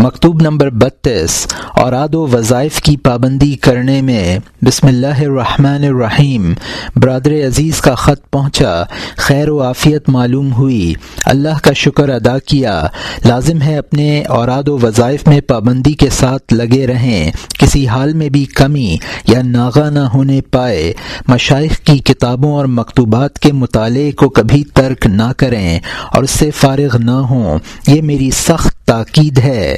مکتوب نمبر بتیس، اوراد و وظائف کی پابندی کرنے میں بسم اللہ الرحمن الرحیم، برادر عزیز کا خط پہنچا، خیر و عافیت معلوم ہوئی، اللہ کا شکر ادا کیا، لازم ہے اپنے اوراد و وظائف میں پابندی کے ساتھ لگے رہیں، کسی حال میں بھی کمی یا ناغا نہ ہونے پائے مشائق کی کتابوں اور مکتوبات کے مطالعے کو کبھی ترک نہ کریں، اور اس سے فارغ نہ ہوں، یہ میری سخت تاکید ہے۔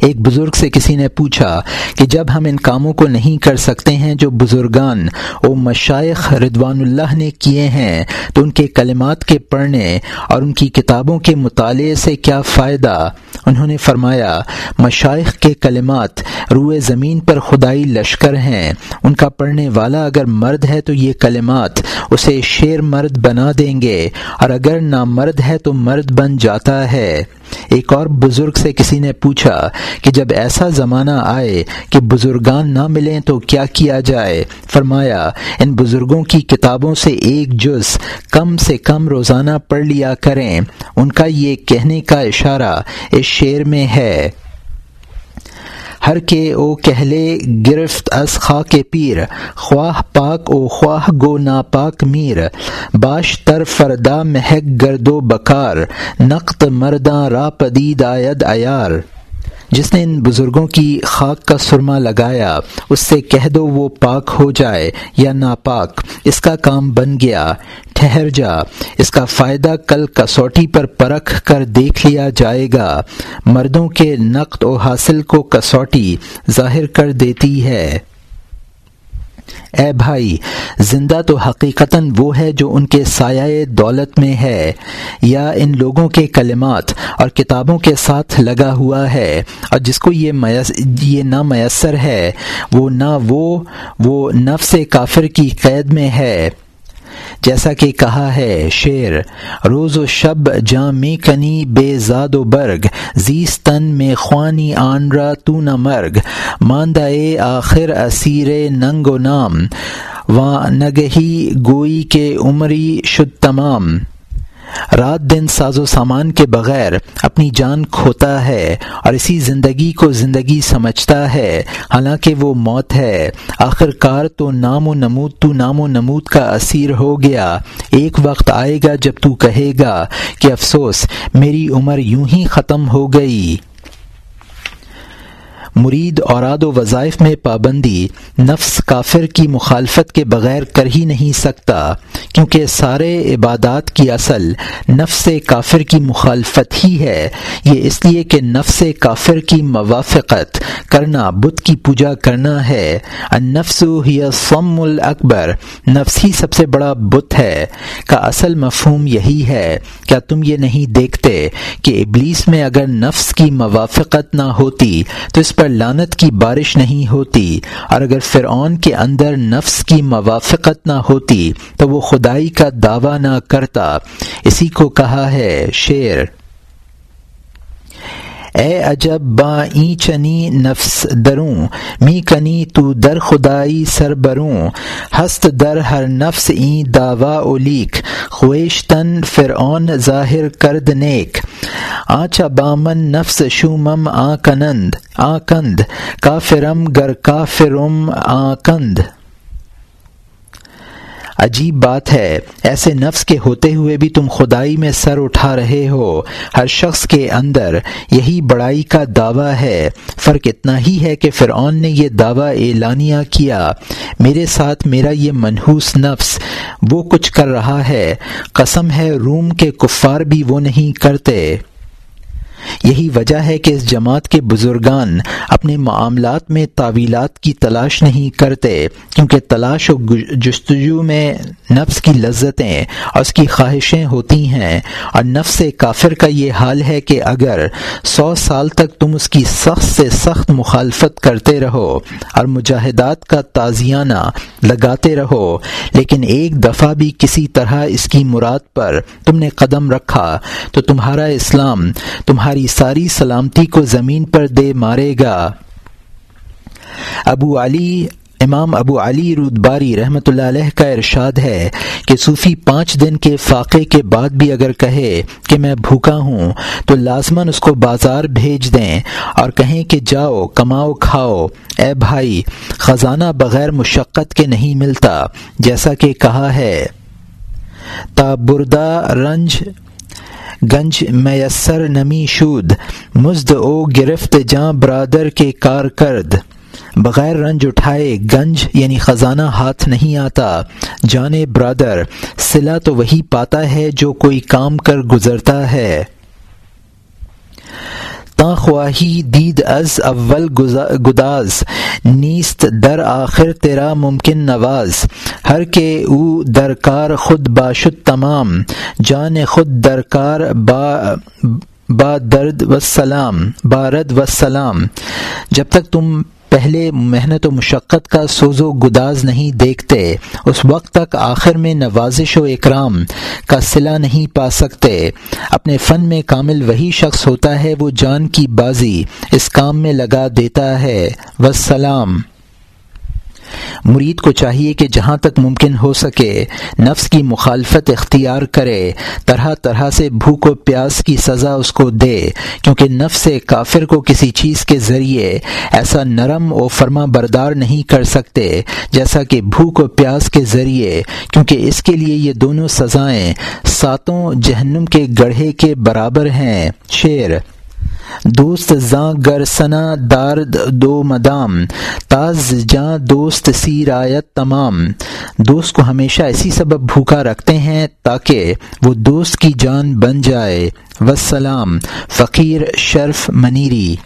ایک بزرگ سے کسی نے پوچھا کہ جب ہم ان کاموں کو نہیں کر سکتے ہیں جو بزرگان و مشائق ردوان اللہ نے کیے ہیں، تو ان کے کلمات کے پڑھنے اور ان کی کتابوں کے مطالعے سے کیا فائدہ؟ انہوں نے فرمایا مشائق کے کلمات روئے زمین پر خدائی لشکر ہیں، ان کا پڑھنے والا اگر مرد ہے تو یہ کلمات اسے شیر مرد بنا دیں گے، اور اگر نامرد ہے تو مرد بن جاتا ہے۔ ایک اور بزرگ سے کسی نے پوچھا کہ جب ایسا زمانہ آئے کہ بزرگان نہ ملیں تو کیا کیا جائے؟ فرمایا، ان بزرگوں کی کتابوں سے ایک جز کم سے کم روزانہ پڑھ لیا کریں۔ ان کا یہ کہنے کا اشارہ اس شعر میں ہے۔ ہر کے او کہلے گرفت از خاک پیر، خواہ پاک او خواہ گو ناپاک میر۔ باش تر فردا مہک گرد و بکار نقط مرداں را پدید آید ایار جس نے ان بزرگوں کی خاک کا سرما لگایا، اس سے کہہ دو وہ پاک ہو جائے یا ناپاک، اس کا کام بن گیا۔ ٹھہر جا، اس کا فائدہ کل کسوٹی پر پرکھ کر دیکھ لیا جائے گا۔ مردوں کے نقد و حاصل کو کسوٹی ظاہر کر دیتی ہے۔ اے بھائی، زندہ تو حقیقتاً وہ ہے جو ان کے سایہ دولت میں ہے، یا ان لوگوں کے کلمات اور کتابوں کے ساتھ لگا ہوا ہے، اور جس کو یہ میس، یہ نہ میسر ہے، وہ نہ وہ وہ نفس کافر کی قید میں ہے۔ جیسا کہ کہا ہے شعر، روز و شب جاں کنی بے زاد و برگ، زیستن میں خوانی آن را تو نہ مرگ، ماندہ آخر اسیر ننگ و نام و نگہی گوئی کے عمری شد تمام۔ رات دن ساز و سامان کے بغیر اپنی جان کھوتا ہے اور اسی زندگی کو زندگی سمجھتا ہے، حالانکہ وہ موت ہے۔ آخر کار تو نام و نمود، تو نام و نمود کا اسیر ہو گیا۔ ایک وقت آئے گا جب تو کہے گا کہ افسوس، میری عمر یوں ہی ختم ہو گئی۔ مرید اوراد و وظائف میں پابندی نفس کافر کی مخالفت کے بغیر کر ہی نہیں سکتا، کیونکہ سارے عبادات کی اصل نفس کافر کی مخالفت ہی ہے۔ یہ اس لیے کہ نفس کافر کی موافقت کرنا، بت کی پوجا کرنا ہے۔ نفس ہی سم الاکبر، نفس ہی سب سے بڑا بت ہے۔ کا اصل مفہوم یہی ہے، کیا تم یہ نہیں دیکھتے کہ ابلیس میں اگر نفس کی موافقت نہ ہوتی تو اس پر لانت کی بارش نہیں ہوتی۔ اور اگر فرعون کے اندر نفس کی موافقت نہ ہوتی، تو وہ خدائی کا دعویٰ نہ کرتا۔ اسی کو کہا ہے شعر اے عجب با این چنی نفس دروں می کنی تو در خدائی سر بروں۔ ہست در ہر نفس این دعوی اولیک خویشتن فرعون ظاہر کرد نیک۔ آچا بامن نفس شومم آ کنند آ کند کافرم گر کافرم آ کند عجیب بات ہے۔ ایسے نفس کے ہوتے ہوئے بھی تم خدائی میں سر اٹھا رہے ہو۔ ہر شخص کے اندر یہی بڑائی کا دعویٰ ہے۔ فرق اتنا ہی ہے کہ فرعون نے یہ دعویٰ اعلانیہ کیا۔ میرے ساتھ میرا یہ منحوس نفس وہ کچھ کر رہا ہے۔ قسم ہے روم کے کفار بھی وہ نہیں کرتے۔ یہی وجہ ہے کہ اس جماعت کے بزرگان اپنے معاملات میں تعویلات کی تلاش نہیں کرتے، کیونکہ تلاش و جستجو میں نفس کی لذتیں اور اس کی خواہشیں ہوتی ہیں۔ اور نفس کافر کا یہ حال ہے کہ اگر سو سال تک تم اس کی سخت سے سخت مخالفت کرتے رہو اور مجاہدات کا تازیانہ لگاتے رہو، لیکن ایک دفعہ بھی کسی طرح اس کی مراد پر تم نے قدم رکھا تو تمہارا اسلام، تمہاری ساری سلامتی کو زمین پر دے مارے گا۔ ابو علی، امام ابو علی رودباری رحمۃ اللہ علیہ کا ارشاد ہے کہ صوفی پانچ دن کے فاقے کے بعد بھی اگر کہے کہ میں بھوکا ہوں تو لازماً اس کو بازار بھیج دیں اور کہیں کہ جاؤ، کماؤ، کھاؤ۔ اے بھائی، خزانہ بغیر مشقت کے نہیں ملتا، جیسا کہ کہا ہے، تا بردہ رنج گنج میسر نمی شود، مزد او گرفت جاں برادر کے کار کرد۔ بغیر رنج اٹھائے گنج یعنی خزانہ ہاتھ نہیں آتا۔ جانے برادر، سلا تو وہی پاتا ہے جو کوئی کام کر گزرتا ہے۔ تا خواہی دید از اول گداز۔ نیست در آخر تیرا ممکن نواز۔ ہر کے او درکار خود باشد تمام۔ جان خود درکار با با درد و سلام بارد و سلام۔ جب تک تم پہلے محنت و مشقت کا سوز و گداز نہیں دیکھتے، اس وقت تک آخر میں نوازش و اکرام کا صلہ نہیں پا سکتے۔ اپنے فن میں کامل وہی شخص ہوتا ہے وہ جان کی بازی اس کام میں لگا دیتا ہے۔ وسلام مرید کو چاہیے کہ جہاں تک ممکن ہو سکے، نفس کی مخالفت اختیار کرے، طرح طرح سے بھوک و پیاس کی سزا اس کو دے، کیونکہ نفس کافر کو کسی چیز کے ذریعے ایسا نرم و فرما بردار نہیں کر سکتے، جیسا کہ بھوک و پیاس کے ذریعے، کیونکہ اس کے لیے یہ دونوں سزائیں ساتوں جہنم کے گڑھے کے برابر ہیں۔ شعر دوست زاں گرسنا دارد دو مدام، تاز جاں دوست سی رایت تمام۔ دوست کو ہمیشہ اسی سبب بھوکا رکھتے ہیں تاکہ وہ دوست کی جان بن جائے۔ وسلام فقیر شرف منیری۔